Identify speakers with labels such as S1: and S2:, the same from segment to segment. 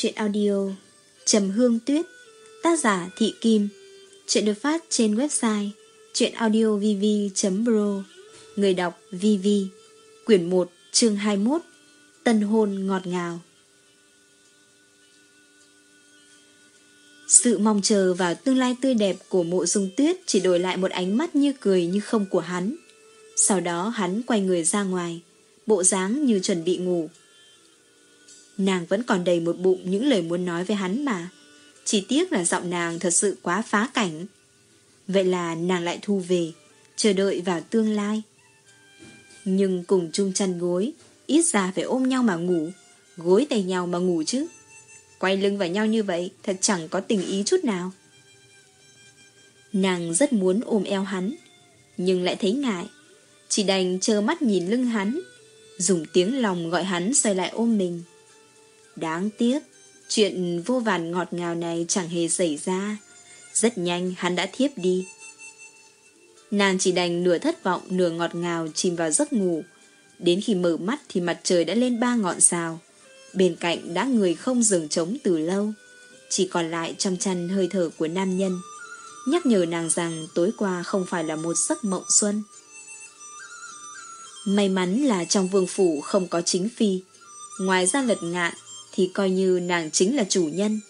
S1: truyện chuyện audio Trầm Hương Tuyết Tác giả Thị Kim Chuyện được phát trên website chuyenaudiovv.pro Người đọc VV Quyển 1 chương 21 Tân hôn ngọt ngào Sự mong chờ vào tương lai tươi đẹp của mộ dung tuyết chỉ đổi lại một ánh mắt như cười như không của hắn. Sau đó hắn quay người ra ngoài, bộ dáng như chuẩn bị ngủ. Nàng vẫn còn đầy một bụng những lời muốn nói với hắn mà. Chỉ tiếc là giọng nàng thật sự quá phá cảnh. Vậy là nàng lại thu về, chờ đợi vào tương lai. Nhưng cùng chung chăn gối, ít ra phải ôm nhau mà ngủ, gối tay nhau mà ngủ chứ. Quay lưng vào nhau như vậy thật chẳng có tình ý chút nào. Nàng rất muốn ôm eo hắn, nhưng lại thấy ngại. Chỉ đành trơ mắt nhìn lưng hắn, dùng tiếng lòng gọi hắn xoay lại ôm mình. Đáng tiếc, chuyện vô vàn ngọt ngào này chẳng hề xảy ra. Rất nhanh hắn đã thiếp đi. Nàng chỉ đành nửa thất vọng nửa ngọt ngào chìm vào giấc ngủ. Đến khi mở mắt thì mặt trời đã lên ba ngọn sao. Bên cạnh đã người không dừng trống từ lâu. Chỉ còn lại trong chăn hơi thở của nam nhân. Nhắc nhở nàng rằng tối qua không phải là một giấc mộng xuân. May mắn là trong vương phủ không có chính phi. Ngoài ra lật ngạn thì coi như nàng chính là chủ nhân.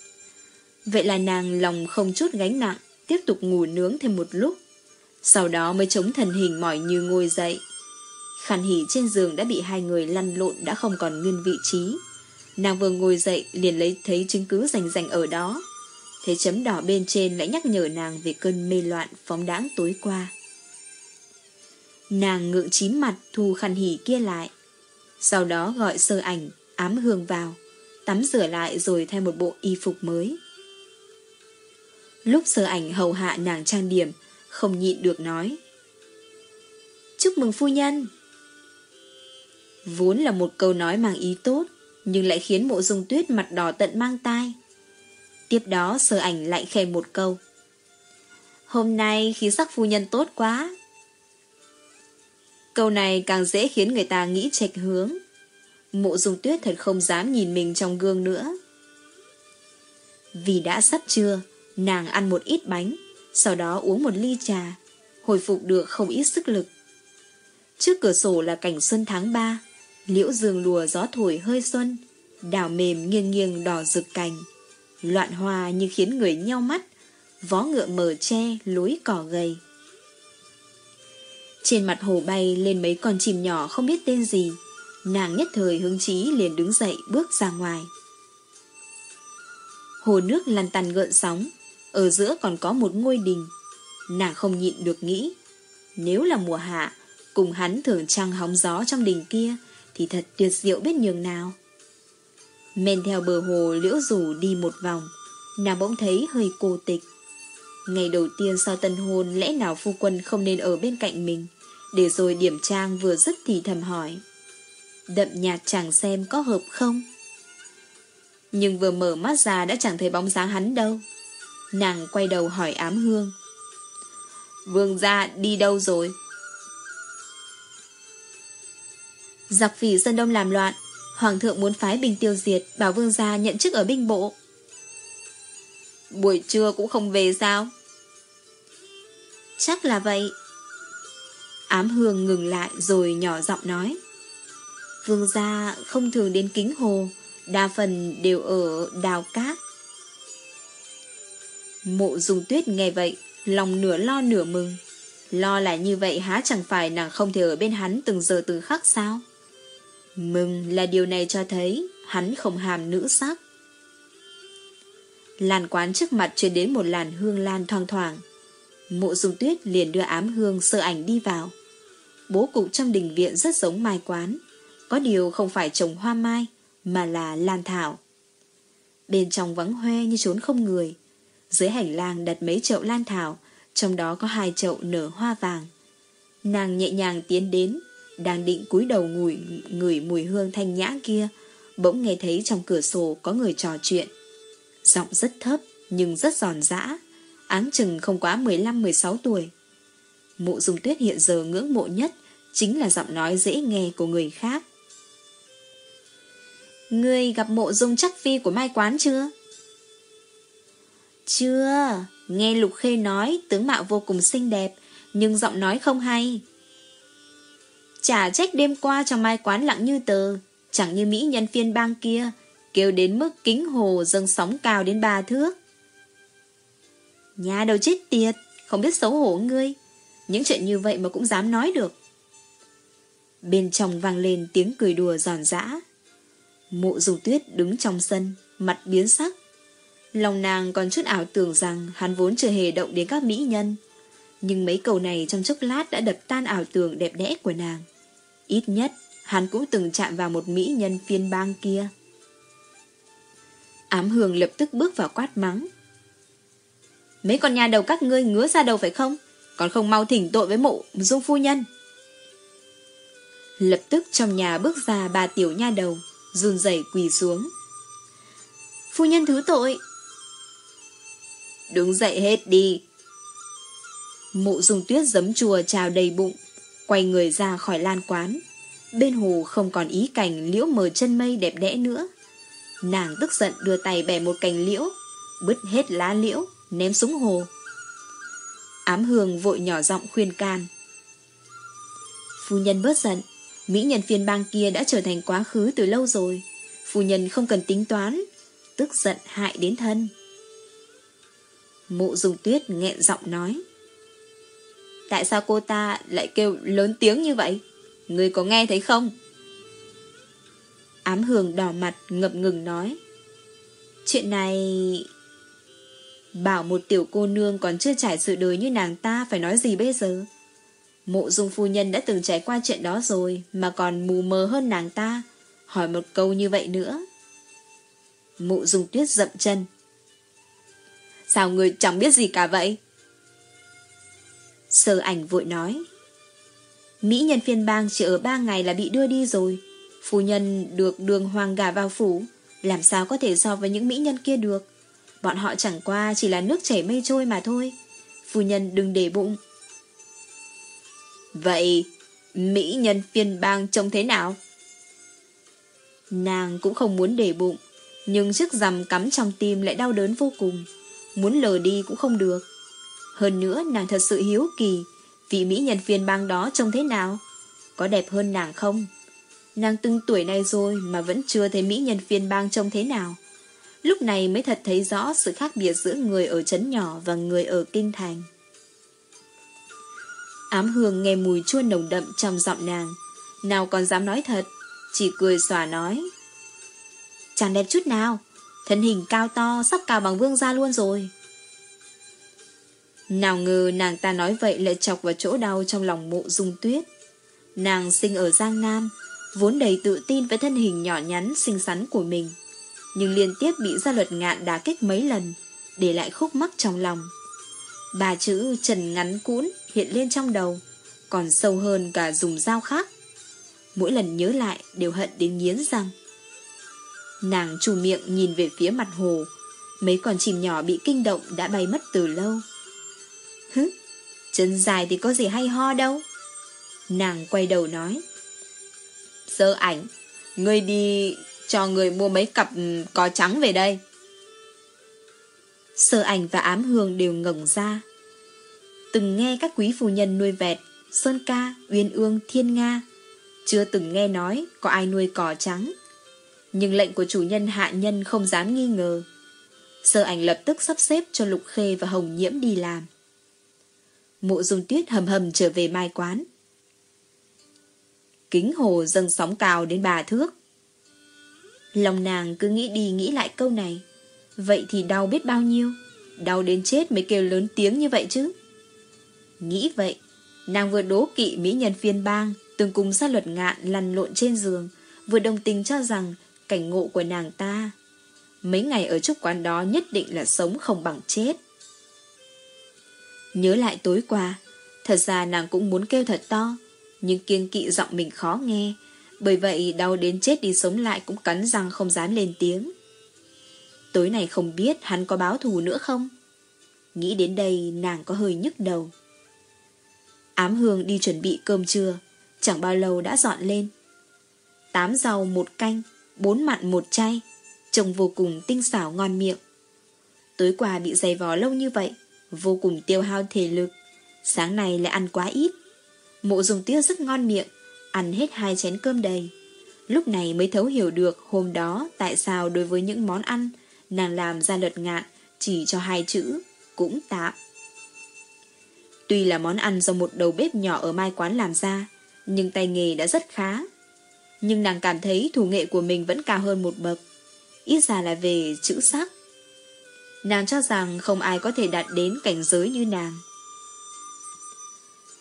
S1: Vậy là nàng lòng không chút gánh nặng, tiếp tục ngủ nướng thêm một lúc. Sau đó mới chống thần hình mỏi như ngồi dậy. Khăn hỉ trên giường đã bị hai người lăn lộn đã không còn nguyên vị trí. Nàng vừa ngồi dậy liền lấy thấy chứng cứ rành rành ở đó. Thấy chấm đỏ bên trên lại nhắc nhở nàng về cơn mê loạn phóng đãng tối qua. Nàng ngượng chín mặt thu khăn hỉ kia lại. Sau đó gọi sơ ảnh, ám hương vào tắm rửa lại rồi thay một bộ y phục mới. Lúc sơ ảnh hầu hạ nàng trang điểm, không nhịn được nói. Chúc mừng phu nhân! Vốn là một câu nói mang ý tốt, nhưng lại khiến mộ dung tuyết mặt đỏ tận mang tai. Tiếp đó sơ ảnh lại khen một câu. Hôm nay khí sắc phu nhân tốt quá. Câu này càng dễ khiến người ta nghĩ trạch hướng. Mộ dung tuyết thật không dám nhìn mình trong gương nữa. Vì đã sắp trưa, nàng ăn một ít bánh, sau đó uống một ly trà, hồi phục được không ít sức lực. Trước cửa sổ là cảnh xuân tháng 3, liễu dương lùa gió thổi hơi xuân, đào mềm nghiêng nghiêng đỏ rực cành, loạn hoa như khiến người nheo mắt, vó ngựa mở che lối cỏ gầy. Trên mặt hồ bay lên mấy con chim nhỏ không biết tên gì, Nàng nhất thời hứng chí liền đứng dậy bước ra ngoài. Hồ nước lăn tăn gợn sóng, ở giữa còn có một ngôi đình. Nàng không nhịn được nghĩ, nếu là mùa hạ, cùng hắn thường trăng hóng gió trong đình kia, thì thật tuyệt diệu biết nhường nào. Men theo bờ hồ liễu rủ đi một vòng, nàng bỗng thấy hơi cô tịch. Ngày đầu tiên sau tân hôn lẽ nào phu quân không nên ở bên cạnh mình, để rồi điểm trang vừa dứt thì thầm hỏi đậm nhạt chẳng xem có hợp không. Nhưng vừa mở mắt ra đã chẳng thấy bóng dáng hắn đâu. Nàng quay đầu hỏi ám hương. Vương gia đi đâu rồi? Giặc phỉ dân đông làm loạn, Hoàng thượng muốn phái binh tiêu diệt, bảo vương gia nhận chức ở binh bộ. Buổi trưa cũng không về sao? Chắc là vậy. Ám hương ngừng lại rồi nhỏ giọng nói. Vương gia không thường đến kính hồ, đa phần đều ở đào cát. Mộ dùng tuyết nghe vậy, lòng nửa lo nửa mừng. Lo là như vậy há chẳng phải nàng không thể ở bên hắn từng giờ từng khắc sao? Mừng là điều này cho thấy hắn không hàm nữ sắc. Làn quán trước mặt truyền đến một làn hương lan thoang thoảng. Mộ dung tuyết liền đưa ám hương sơ ảnh đi vào. Bố cục trong đình viện rất giống mai quán. Có điều không phải trồng hoa mai, mà là lan thảo. Bên trong vắng hoe như trốn không người. Dưới hành lang đặt mấy chậu lan thảo, trong đó có hai chậu nở hoa vàng. Nàng nhẹ nhàng tiến đến, đang định cúi đầu ngửi, ngửi mùi hương thanh nhã kia, bỗng nghe thấy trong cửa sổ có người trò chuyện. Giọng rất thấp, nhưng rất giòn giã, áng chừng không quá 15-16 tuổi. Mộ dung tuyết hiện giờ ngưỡng mộ nhất chính là giọng nói dễ nghe của người khác. Ngươi gặp mộ dung chắc phi của Mai Quán chưa? Chưa, nghe Lục Khê nói tướng mạo vô cùng xinh đẹp, nhưng giọng nói không hay. Chả trách đêm qua cho Mai Quán lặng như tờ, chẳng như Mỹ nhân phiên bang kia, kêu đến mức kính hồ dâng sóng cao đến ba thước. Nhà đầu chết tiệt, không biết xấu hổ ngươi. Những chuyện như vậy mà cũng dám nói được. Bên trong vang lên tiếng cười đùa giòn giã. Mộ dù tuyết đứng trong sân, mặt biến sắc. Lòng nàng còn chút ảo tưởng rằng hắn vốn chưa hề động đến các mỹ nhân. Nhưng mấy câu này trong chốc lát đã đập tan ảo tưởng đẹp đẽ của nàng. Ít nhất, hắn cũng từng chạm vào một mỹ nhân phiên bang kia. Ám hường lập tức bước vào quát mắng. Mấy con nhà đầu các ngươi ngứa ra đầu phải không? Còn không mau thỉnh tội với mộ dung phu nhân. Lập tức trong nhà bước ra ba tiểu nha đầu, run rẩy quỳ xuống. Phu nhân thứ tội. Đứng dậy hết đi. Mộ dùng tuyết giấm chùa trào đầy bụng, quay người ra khỏi lan quán. Bên hồ không còn ý cảnh liễu mờ chân mây đẹp đẽ nữa. Nàng tức giận đưa tay bẻ một cành liễu, bứt hết lá liễu, ném xuống hồ. Ám hương vội nhỏ giọng khuyên can. Phu nhân bớt giận, mỹ nhân phiên bang kia đã trở thành quá khứ từ lâu rồi. Phu nhân không cần tính toán, tức giận hại đến thân. Mộ dùng tuyết nghẹn giọng nói. Tại sao cô ta lại kêu lớn tiếng như vậy? Người có nghe thấy không? Ám hường đỏ mặt ngập ngừng nói. Chuyện này... Bảo một tiểu cô nương còn chưa trải sự đời như nàng ta phải nói gì bây giờ? Mộ dung phu nhân đã từng trải qua chuyện đó rồi, mà còn mù mờ hơn nàng ta. Hỏi một câu như vậy nữa. Mộ dung tuyết dậm chân. Sao người chẳng biết gì cả vậy? Sơ ảnh vội nói. Mỹ nhân phiên bang chỉ ở ba ngày là bị đưa đi rồi. Phu nhân được đường hoàng gà vào phủ. Làm sao có thể so với những mỹ nhân kia được? Bọn họ chẳng qua chỉ là nước chảy mây trôi mà thôi. Phu nhân đừng để bụng. Vậy, mỹ nhân phiên bang trông thế nào? Nàng cũng không muốn để bụng, nhưng chiếc rằm cắm trong tim lại đau đớn vô cùng. Muốn lờ đi cũng không được. Hơn nữa nàng thật sự hiếu kỳ, vị mỹ nhân phiên bang đó trông thế nào? Có đẹp hơn nàng không? Nàng từng tuổi này rồi mà vẫn chưa thấy mỹ nhân phiên bang trông thế nào. Lúc này mới thật thấy rõ sự khác biệt giữa người ở chấn nhỏ và người ở kinh thành. Ám hương nghe mùi chua nồng đậm trong giọng nàng. Nào còn dám nói thật, chỉ cười xòa nói. Chẳng đẹp chút nào, thân hình cao to sắp cao bằng vương gia luôn rồi. Nào ngờ nàng ta nói vậy lại chọc vào chỗ đau trong lòng mộ dung tuyết. Nàng sinh ở Giang Nam, vốn đầy tự tin với thân hình nhỏ nhắn xinh xắn của mình nhưng liên tiếp bị gia luật ngạn đá kích mấy lần, để lại khúc mắc trong lòng. Bà chữ trần ngắn cũn hiện lên trong đầu, còn sâu hơn cả dùng dao khác. Mỗi lần nhớ lại đều hận đến nghiến răng. Nàng chủ miệng nhìn về phía mặt hồ, mấy con chim nhỏ bị kinh động đã bay mất từ lâu. Hứ, chân dài thì có gì hay ho đâu. Nàng quay đầu nói. Sơ ảnh, ngươi đi cho người mua mấy cặp ừ, có trắng về đây. Sơ ảnh và ám hương đều ngẩng ra. Từng nghe các quý phu nhân nuôi vẹt, sơn ca, uyên ương, thiên nga. Chưa từng nghe nói có ai nuôi cỏ trắng. Nhưng lệnh của chủ nhân hạ nhân không dám nghi ngờ. Sơ ảnh lập tức sắp xếp cho Lục Khê và Hồng Nhiễm đi làm. Mộ dung tuyết hầm hầm trở về mai quán. Kính hồ dâng sóng cao đến bà thước. Lòng nàng cứ nghĩ đi nghĩ lại câu này. Vậy thì đau biết bao nhiêu. Đau đến chết mới kêu lớn tiếng như vậy chứ. Nghĩ vậy, nàng vừa đố kỵ mỹ nhân phiên bang, từng cùng sát luật ngạn lăn lộn trên giường, vừa đồng tình cho rằng cảnh ngộ của nàng ta. Mấy ngày ở trúc quán đó nhất định là sống không bằng chết. Nhớ lại tối qua, thật ra nàng cũng muốn kêu thật to, nhưng kiêng kỵ giọng mình khó nghe, bởi vậy đau đến chết đi sống lại cũng cắn răng không dám lên tiếng. Tối này không biết hắn có báo thù nữa không? Nghĩ đến đây nàng có hơi nhức đầu. Ám hương đi chuẩn bị cơm trưa, chẳng bao lâu đã dọn lên. Tám rau một canh, bốn mặn một chay, trông vô cùng tinh xảo ngon miệng. Tối qua bị dày vò lâu như vậy, vô cùng tiêu hao thể lực. Sáng nay lại ăn quá ít. Mộ dùng tía rất ngon miệng, ăn hết hai chén cơm đầy. Lúc này mới thấu hiểu được hôm đó tại sao đối với những món ăn nàng làm ra lợt ngạn chỉ cho hai chữ, cũng tạm. Tuy là món ăn do một đầu bếp nhỏ ở mai quán làm ra, nhưng tay nghề đã rất khá. Nhưng nàng cảm thấy thủ nghệ của mình vẫn cao hơn một bậc, ít ra là về chữ sắc. Nàng cho rằng không ai có thể đạt đến cảnh giới như nàng.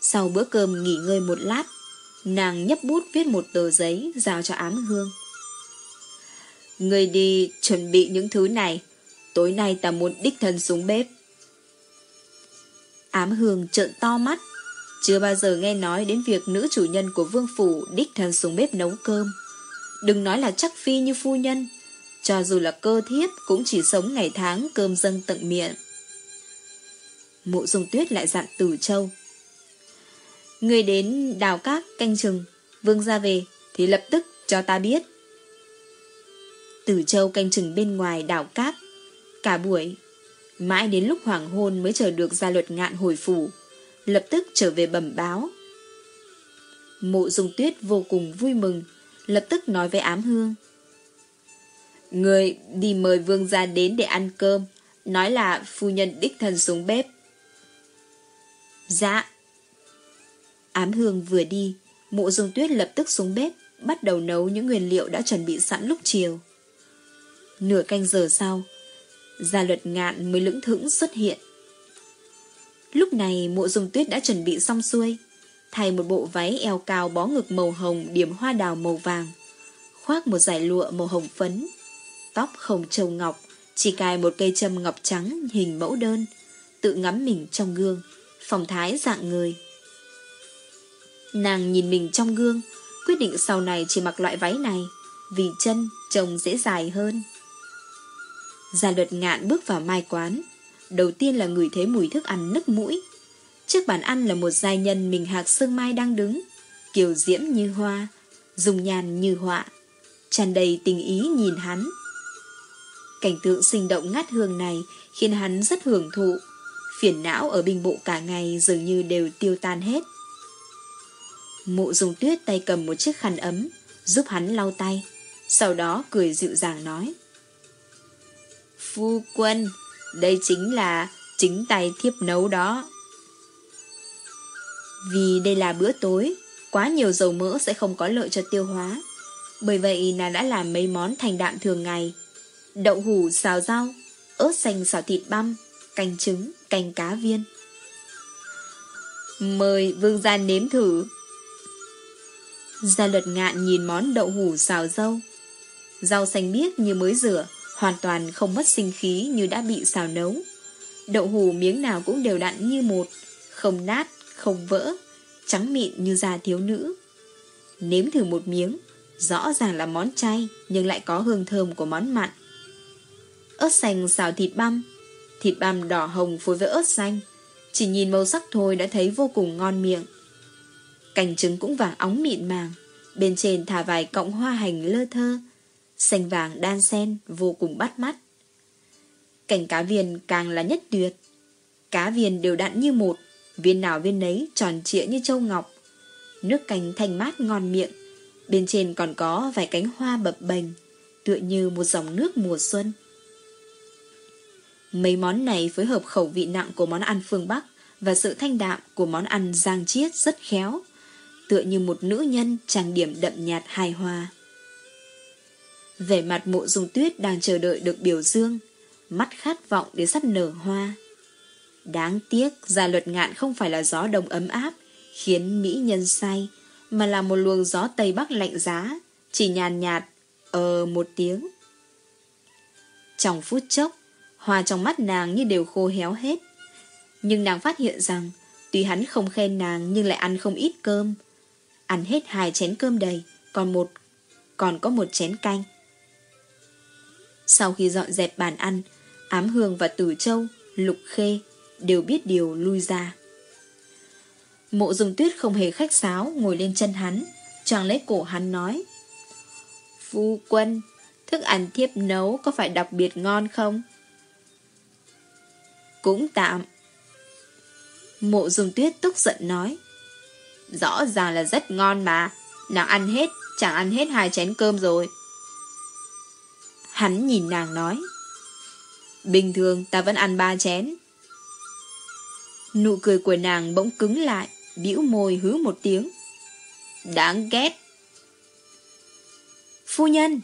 S1: Sau bữa cơm nghỉ ngơi một lát, nàng nhấp bút viết một tờ giấy giao cho ám hương. Người đi chuẩn bị những thứ này, tối nay ta muốn đích thân xuống bếp. Ám hương trợn to mắt, chưa bao giờ nghe nói đến việc nữ chủ nhân của vương phủ đích thân xuống bếp nấu cơm. Đừng nói là chắc phi như phu nhân, cho dù là cơ thiếp cũng chỉ sống ngày tháng cơm dâng tận miệng. Mộ dung tuyết lại dặn Tử Châu. Người đến đào các canh chừng, vương ra về thì lập tức cho ta biết. Tử Châu canh chừng bên ngoài đảo cát. Cả buổi, mãi đến lúc hoàng hôn mới chờ được gia luật ngạn hồi phủ, lập tức trở về bẩm báo. Mộ dung tuyết vô cùng vui mừng, lập tức nói với ám hương. Người đi mời vương gia đến để ăn cơm, nói là phu nhân đích thân xuống bếp. Dạ. Ám hương vừa đi, mộ dung tuyết lập tức xuống bếp, bắt đầu nấu những nguyên liệu đã chuẩn bị sẵn lúc chiều. Nửa canh giờ sau, gia luật ngạn mới lững thững xuất hiện. Lúc này mộ dung tuyết đã chuẩn bị xong xuôi, thay một bộ váy eo cao bó ngực màu hồng điểm hoa đào màu vàng, khoác một giải lụa màu hồng phấn, tóc không trâu ngọc, chỉ cài một cây châm ngọc trắng hình mẫu đơn, tự ngắm mình trong gương, phòng thái dạng người. Nàng nhìn mình trong gương, quyết định sau này chỉ mặc loại váy này, vì chân trông dễ dài hơn. Gia luật ngạn bước vào mai quán, đầu tiên là người thấy mùi thức ăn nức mũi. Trước bàn ăn là một giai nhân mình hạc sương mai đang đứng, kiều diễm như hoa, dùng nhàn như họa, tràn đầy tình ý nhìn hắn. Cảnh tượng sinh động ngát hương này khiến hắn rất hưởng thụ, phiền não ở bình bộ cả ngày dường như đều tiêu tan hết. Mộ dùng tuyết tay cầm một chiếc khăn ấm, giúp hắn lau tay, sau đó cười dịu dàng nói. Phu quân, đây chính là chính tay thiếp nấu đó. Vì đây là bữa tối, quá nhiều dầu mỡ sẽ không có lợi cho tiêu hóa. Bởi vậy nàng đã làm mấy món thành đạm thường ngày. Đậu hủ xào rau, ớt xanh xào thịt băm, canh trứng, canh cá viên. Mời vương gia nếm thử. Gia luật ngạn nhìn món đậu hủ xào dâu. Rau xanh biếc như mới rửa, hoàn toàn không mất sinh khí như đã bị xào nấu. Đậu hủ miếng nào cũng đều đặn như một, không nát, không vỡ, trắng mịn như da thiếu nữ. Nếm thử một miếng, rõ ràng là món chay nhưng lại có hương thơm của món mặn. Ớt xanh xào thịt băm, thịt băm đỏ hồng phối với ớt xanh, chỉ nhìn màu sắc thôi đã thấy vô cùng ngon miệng. Cành trứng cũng vàng óng mịn màng, bên trên thả vài cọng hoa hành lơ thơ, xanh vàng đan xen vô cùng bắt mắt. Cảnh cá viên càng là nhất tuyệt. Cá viên đều đặn như một, viên nào viên nấy tròn trịa như châu ngọc. Nước canh thanh mát ngon miệng, bên trên còn có vài cánh hoa bập bềnh, tựa như một dòng nước mùa xuân. Mấy món này phối hợp khẩu vị nặng của món ăn phương Bắc và sự thanh đạm của món ăn giang chiết rất khéo, tựa như một nữ nhân trang điểm đậm nhạt hài hòa. Vẻ mặt mộ dung tuyết đang chờ đợi được biểu dương, mắt khát vọng để sắp nở hoa. Đáng tiếc, gia luật ngạn không phải là gió đông ấm áp, khiến mỹ nhân say, mà là một luồng gió tây bắc lạnh giá, chỉ nhàn nhạt, ờ một tiếng. Trong phút chốc, hoa trong mắt nàng như đều khô héo hết. Nhưng nàng phát hiện rằng, tuy hắn không khen nàng nhưng lại ăn không ít cơm. Ăn hết hai chén cơm đầy, còn một còn có một chén canh. Sau khi dọn dẹp bàn ăn, Ám Hương và Tử Châu, Lục Khê đều biết điều lui ra. Mộ dùng tuyết không hề khách sáo ngồi lên chân hắn, chàng lấy cổ hắn nói. Phu quân, thức ăn thiếp nấu có phải đặc biệt ngon không? Cũng tạm. Mộ dùng tuyết tức giận nói. Rõ ràng là rất ngon mà. Nàng ăn hết, chẳng ăn hết hai chén cơm rồi. Hắn nhìn nàng nói. Bình thường ta vẫn ăn ba chén. Nụ cười của nàng bỗng cứng lại, bĩu môi hứ một tiếng. Đáng ghét. Phu nhân!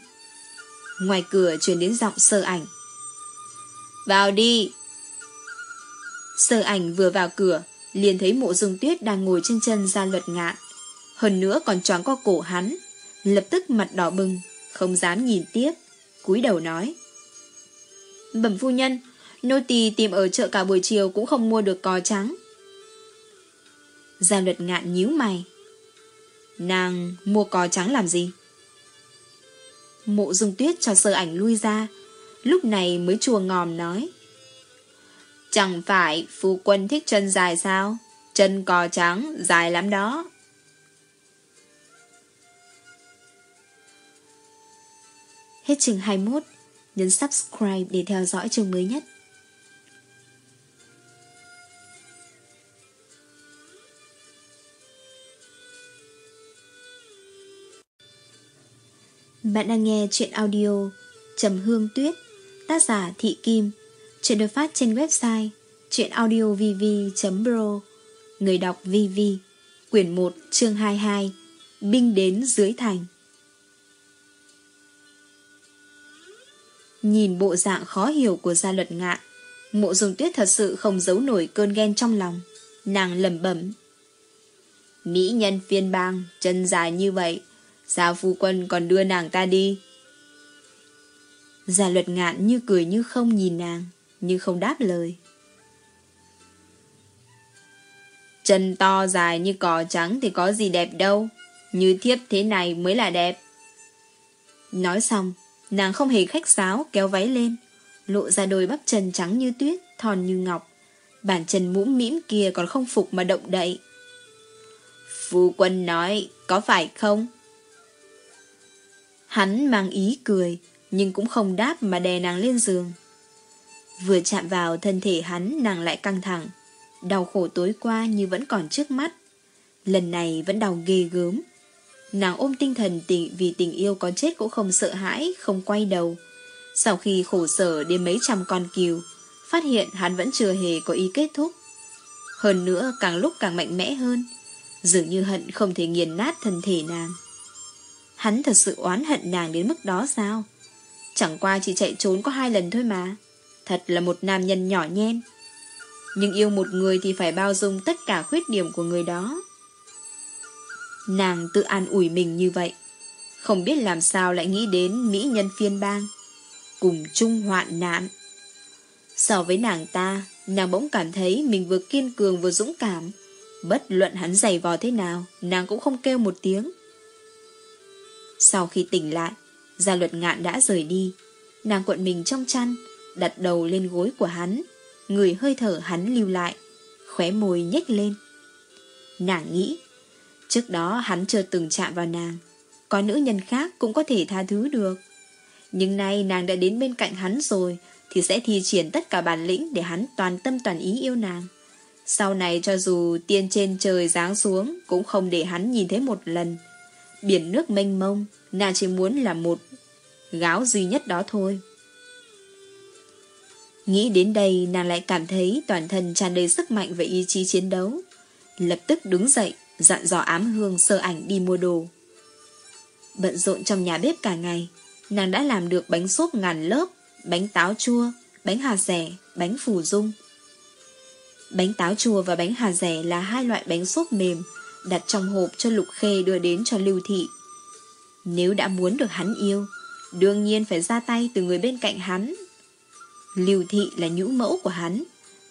S1: Ngoài cửa truyền đến giọng sơ ảnh. Vào đi! Sơ ảnh vừa vào cửa, liền thấy mộ dung tuyết đang ngồi trên chân ra luật ngạn. Hơn nữa còn choáng qua cổ hắn, lập tức mặt đỏ bừng, không dám nhìn tiếp, cúi đầu nói. Bẩm phu nhân, nô tỳ tìm ở chợ cả buổi chiều cũng không mua được cò trắng. Gia luật ngạn nhíu mày. Nàng mua cò trắng làm gì? Mộ dung tuyết cho sơ ảnh lui ra, lúc này mới chùa ngòm nói. Chẳng phải phu quân thích chân dài sao? Chân cò trắng, dài lắm đó. Hết chương 21, nhấn subscribe để theo dõi chương mới nhất. Bạn đang nghe chuyện audio Trầm Hương Tuyết Tác giả Thị Kim. Chuyện được phát trên website chuyenaudiovv.pro Người đọc VV Quyển 1 chương 22 Binh đến dưới thành. Nhìn bộ dạng khó hiểu của gia luật ngạ, Mộ dùng tuyết thật sự không giấu nổi cơn ghen trong lòng. Nàng lầm bẩm, Mỹ nhân phiên bang, Chân dài như vậy, Sao phu quân còn đưa nàng ta đi? Gia luật ngạn như cười như không nhìn nàng, Nhưng không đáp lời. Chân to dài như cỏ trắng Thì có gì đẹp đâu, Như thiếp thế này mới là đẹp. Nói xong Nàng không hề khách sáo kéo váy lên Lộ ra đôi bắp chân trắng như tuyết Thòn như ngọc Bàn chân mũm mĩm kia còn không phục mà động đậy Phu quân nói Có phải không Hắn mang ý cười, nhưng cũng không đáp mà đè nàng lên giường. Vừa chạm vào thân thể hắn nàng lại căng thẳng. Đau khổ tối qua như vẫn còn trước mắt. Lần này vẫn đau ghê gớm. Nàng ôm tinh thần tình vì tình yêu có chết cũng không sợ hãi, không quay đầu. Sau khi khổ sở đến mấy trăm con kiều, phát hiện hắn vẫn chưa hề có ý kết thúc. Hơn nữa càng lúc càng mạnh mẽ hơn, dường như hận không thể nghiền nát thân thể nàng. Hắn thật sự oán hận nàng đến mức đó sao? Chẳng qua chỉ chạy trốn có hai lần thôi mà. Thật là một nam nhân nhỏ nhen. Nhưng yêu một người thì phải bao dung tất cả khuyết điểm của người đó. Nàng tự an ủi mình như vậy. Không biết làm sao lại nghĩ đến mỹ nhân phiên bang. Cùng chung hoạn nạn. So với nàng ta, nàng bỗng cảm thấy mình vừa kiên cường vừa dũng cảm. Bất luận hắn giày vò thế nào, nàng cũng không kêu một tiếng. Sau khi tỉnh lại, gia luật ngạn đã rời đi. Nàng cuộn mình trong chăn, đặt đầu lên gối của hắn, người hơi thở hắn lưu lại, khóe môi nhếch lên. Nàng nghĩ, trước đó hắn chưa từng chạm vào nàng, có nữ nhân khác cũng có thể tha thứ được. Nhưng nay nàng đã đến bên cạnh hắn rồi, thì sẽ thi triển tất cả bản lĩnh để hắn toàn tâm toàn ý yêu nàng. Sau này cho dù tiên trên trời giáng xuống cũng không để hắn nhìn thấy một lần. Biển nước mênh mông, nàng chỉ muốn là một gáo duy nhất đó thôi. Nghĩ đến đây nàng lại cảm thấy toàn thân tràn đầy sức mạnh và ý chí chiến đấu. Lập tức đứng dậy, dặn dò ám hương sơ ảnh đi mua đồ. Bận rộn trong nhà bếp cả ngày, nàng đã làm được bánh xốp ngàn lớp, bánh táo chua, bánh hà rẻ, bánh phủ dung. Bánh táo chua và bánh hà rẻ là hai loại bánh xốp mềm đặt trong hộp cho Lục Khê đưa đến cho Lưu Thị. Nếu đã muốn được hắn yêu, đương nhiên phải ra tay từ người bên cạnh hắn. Lưu Thị là nhũ mẫu của hắn,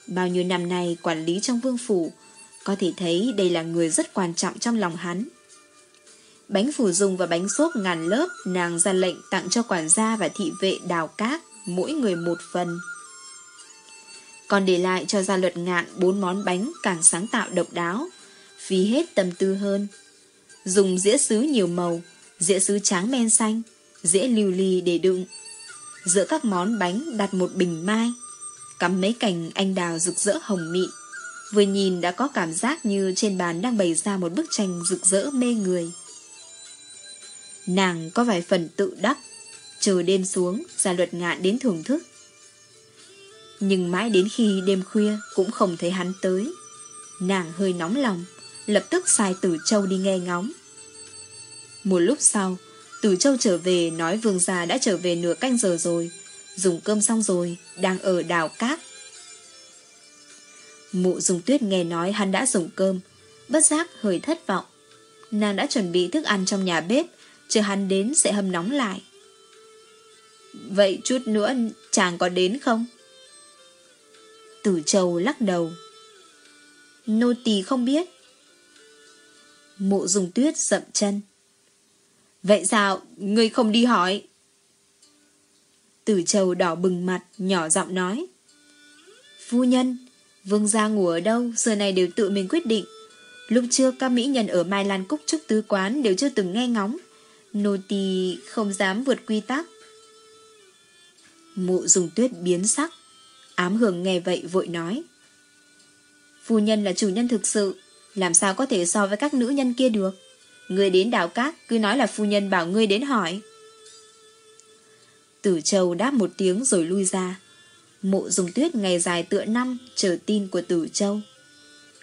S1: bao nhiêu năm nay quản lý trong vương phủ, có thể thấy đây là người rất quan trọng trong lòng hắn. Bánh phủ dùng và bánh xốp ngàn lớp nàng ra lệnh tặng cho quản gia và thị vệ đào cát, mỗi người một phần. Còn để lại cho gia luật ngạn bốn món bánh càng sáng tạo độc đáo, phí hết tâm tư hơn. Dùng dĩa sứ nhiều màu, dĩa sứ trắng men xanh, dĩa lưu ly để đựng. Giữa các món bánh đặt một bình mai, cắm mấy cành anh đào rực rỡ hồng mịn. Vừa nhìn đã có cảm giác như trên bàn đang bày ra một bức tranh rực rỡ mê người. Nàng có vài phần tự đắc, chờ đêm xuống, ra luật ngạn đến thưởng thức. Nhưng mãi đến khi đêm khuya cũng không thấy hắn tới. Nàng hơi nóng lòng, lập tức sai Tử Châu đi nghe ngóng. Một lúc sau, Tử Châu trở về nói vương gia đã trở về nửa canh giờ rồi, dùng cơm xong rồi, đang ở đào cát. Mụ dùng tuyết nghe nói hắn đã dùng cơm, bất giác hơi thất vọng. Nàng đã chuẩn bị thức ăn trong nhà bếp, chờ hắn đến sẽ hâm nóng lại. Vậy chút nữa chàng có đến không? Tử Châu lắc đầu. Nô tỳ không biết. Mụ dùng tuyết dậm chân. Vậy sao, ngươi không đi hỏi? Tử Châu đỏ bừng mặt, nhỏ giọng nói. Phu nhân, vương gia ngủ ở đâu, giờ này đều tự mình quyết định. Lúc trước các mỹ nhân ở Mai Lan Cúc Trúc Tứ Quán đều chưa từng nghe ngóng. Nô tỳ không dám vượt quy tắc. Mụ dùng tuyết biến sắc. Ám hưởng nghe vậy vội nói. Phu nhân là chủ nhân thực sự, làm sao có thể so với các nữ nhân kia được. Người đến đảo cát cứ nói là phu nhân bảo ngươi đến hỏi. Tử Châu đáp một tiếng rồi lui ra. Mộ dùng tuyết ngày dài tựa năm chờ tin của Tử Châu.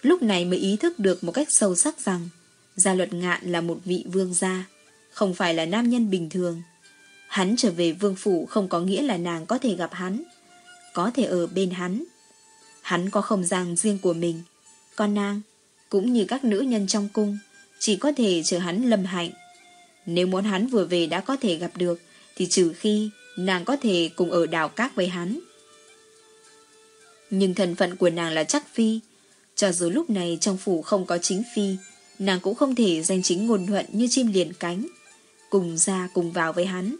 S1: Lúc này mới ý thức được một cách sâu sắc rằng Gia luật ngạn là một vị vương gia, không phải là nam nhân bình thường. Hắn trở về vương phủ không có nghĩa là nàng có thể gặp hắn, có thể ở bên hắn. Hắn có không gian riêng của mình, con nàng, cũng như các nữ nhân trong cung, chỉ có thể chờ hắn lâm hạnh. Nếu muốn hắn vừa về đã có thể gặp được, thì trừ khi nàng có thể cùng ở đảo cát với hắn. Nhưng thân phận của nàng là chắc phi, cho dù lúc này trong phủ không có chính phi, nàng cũng không thể danh chính ngôn thuận như chim liền cánh, cùng ra cùng vào với hắn.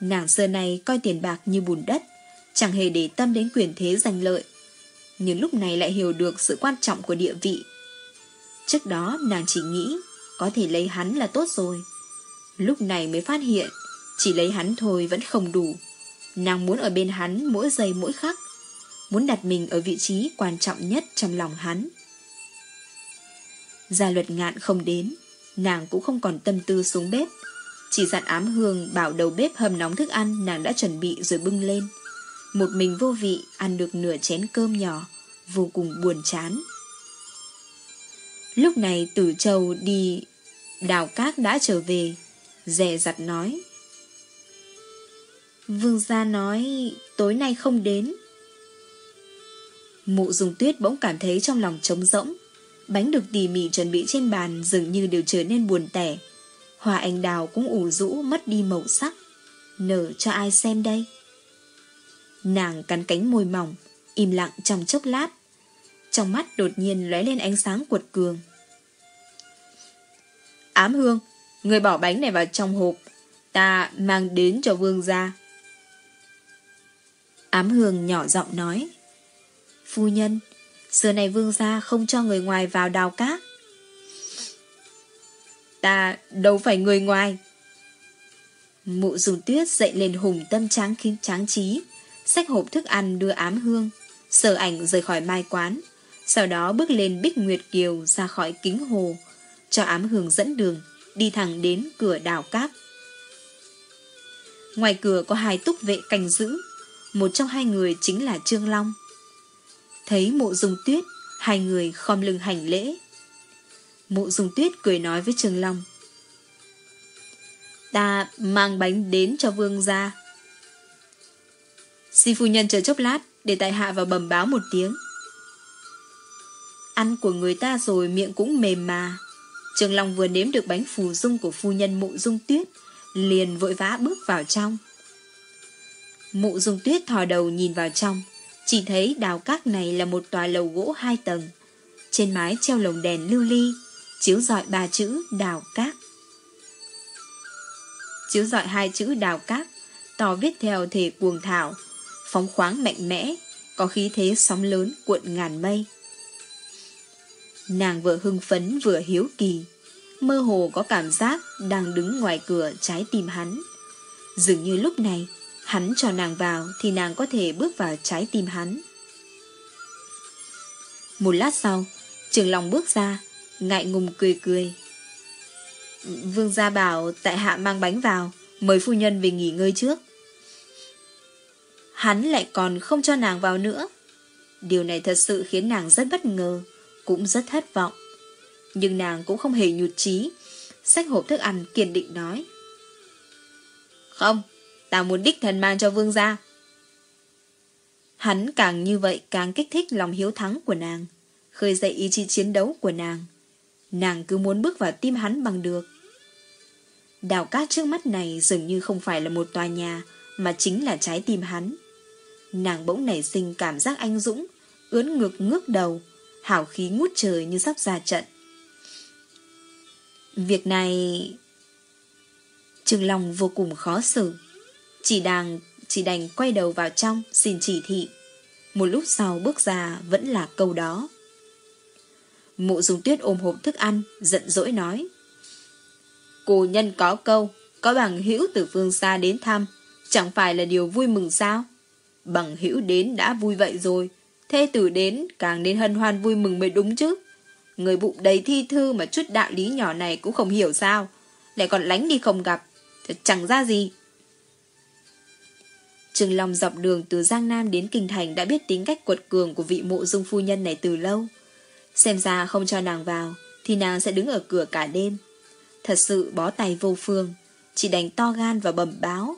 S1: Nàng xưa này coi tiền bạc như bùn đất, chẳng hề để tâm đến quyền thế giành lợi, nhưng lúc này lại hiểu được sự quan trọng của địa vị. Trước đó nàng chỉ nghĩ có thể lấy hắn là tốt rồi. Lúc này mới phát hiện chỉ lấy hắn thôi vẫn không đủ. Nàng muốn ở bên hắn mỗi giây mỗi khắc, muốn đặt mình ở vị trí quan trọng nhất trong lòng hắn. Gia luật ngạn không đến, nàng cũng không còn tâm tư xuống bếp. Chỉ dặn ám hương bảo đầu bếp hầm nóng thức ăn nàng đã chuẩn bị rồi bưng lên. Một mình vô vị ăn được nửa chén cơm nhỏ, vô cùng buồn chán. Lúc này Tử Châu đi đào cát đã trở về, dè dặt nói. Vương gia nói tối nay không đến. Mụ dùng tuyết bỗng cảm thấy trong lòng trống rỗng. Bánh được tỉ mỉ chuẩn bị trên bàn dường như đều trở nên buồn tẻ. Hoa anh đào cũng ủ rũ mất đi màu sắc. Nở cho ai xem đây? Nàng cắn cánh môi mỏng, im lặng trong chốc lát. Trong mắt đột nhiên lóe lên ánh sáng cuột cường. Ám hương, người bỏ bánh này vào trong hộp, ta mang đến cho vương gia. Ám hương nhỏ giọng nói. Phu nhân, xưa này vương gia không cho người ngoài vào đào cát. Ta đâu phải người ngoài. Mụ dùng tuyết dậy lên hùng tâm tráng khiến tráng trí, xách hộp thức ăn đưa ám hương, sở ảnh rời khỏi mai quán, sau đó bước lên Bích Nguyệt Kiều ra khỏi kính hồ, cho ám hương dẫn đường, đi thẳng đến cửa đào cát. Ngoài cửa có hai túc vệ canh giữ, một trong hai người chính là Trương Long. Thấy mộ dung tuyết, hai người khom lưng hành lễ. Mộ dung tuyết cười nói với trường Long. Ta mang bánh đến cho vương gia. Xin phu nhân chờ chốc lát, để tại hạ vào bẩm báo một tiếng. Ăn của người ta rồi miệng cũng mềm mà. Trường Long vừa nếm được bánh phù dung của phu nhân mụ dung tuyết, liền vội vã bước vào trong. Mụ dung tuyết thò đầu nhìn vào trong, chỉ thấy đào cát này là một tòa lầu gỗ hai tầng. Trên mái treo lồng đèn lưu ly, chiếu dọi ba chữ đào cát. Chiếu dọi hai chữ đào cát, tỏ viết theo thể cuồng thảo, phóng khoáng mạnh mẽ, có khí thế sóng lớn cuộn ngàn mây. Nàng vừa hưng phấn vừa hiếu kỳ, mơ hồ có cảm giác đang đứng ngoài cửa trái tim hắn. Dường như lúc này, hắn cho nàng vào thì nàng có thể bước vào trái tim hắn. Một lát sau, Trường Long bước ra, ngại ngùng cười cười. Vương gia bảo tại hạ mang bánh vào, mời phu nhân về nghỉ ngơi trước. Hắn lại còn không cho nàng vào nữa. Điều này thật sự khiến nàng rất bất ngờ, cũng rất thất vọng. Nhưng nàng cũng không hề nhụt chí, xách hộp thức ăn kiên định nói. Không, ta muốn đích thần mang cho vương gia. Hắn càng như vậy càng kích thích lòng hiếu thắng của nàng, khơi dậy ý chí chiến đấu của nàng. Nàng cứ muốn bước vào tim hắn bằng được. Đào cát trước mắt này dường như không phải là một tòa nhà, mà chính là trái tim hắn. Nàng bỗng nảy sinh cảm giác anh dũng, ướn ngược ngước đầu, hảo khí ngút trời như sắp ra trận. Việc này... trường Long vô cùng khó xử. Chỉ đàng chỉ đành quay đầu vào trong xin chỉ thị. Một lúc sau bước ra vẫn là câu đó. Mộ dùng tuyết ôm hộp thức ăn, giận dỗi nói. Cô nhân có câu, có bằng hữu từ phương xa đến thăm, chẳng phải là điều vui mừng sao? Bằng hữu đến đã vui vậy rồi, thê tử đến càng nên hân hoan vui mừng mới đúng chứ. Người bụng đầy thi thư mà chút đạo lý nhỏ này cũng không hiểu sao, lại còn lánh đi không gặp, thật chẳng ra gì. Trừng Long dọc đường từ Giang Nam đến Kinh Thành đã biết tính cách quật cường của vị mộ dung phu nhân này từ lâu. Xem ra không cho nàng vào, thì nàng sẽ đứng ở cửa cả đêm. Thật sự bó tay vô phương, chỉ đánh to gan và bẩm báo.